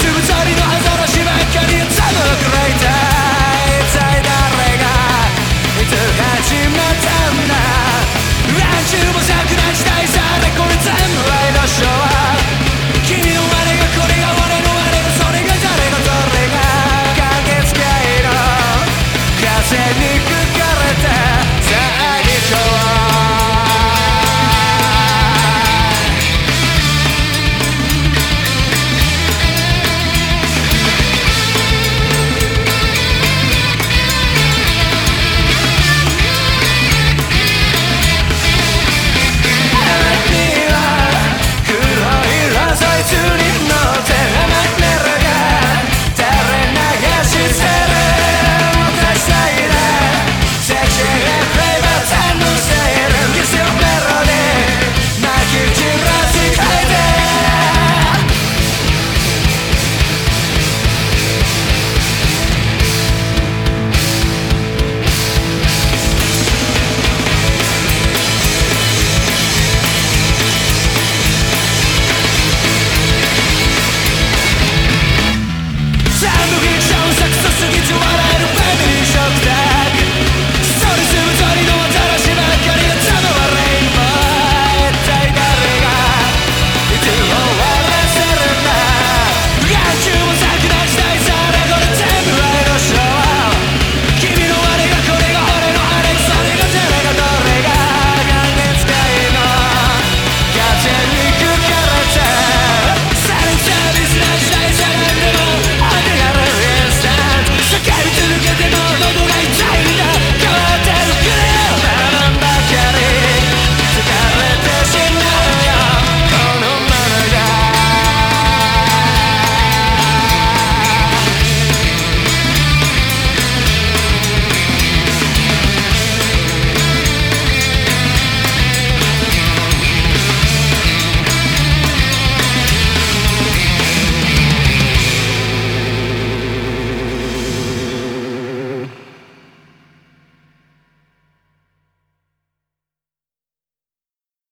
しぶたりのアザラシばっかりやったのめ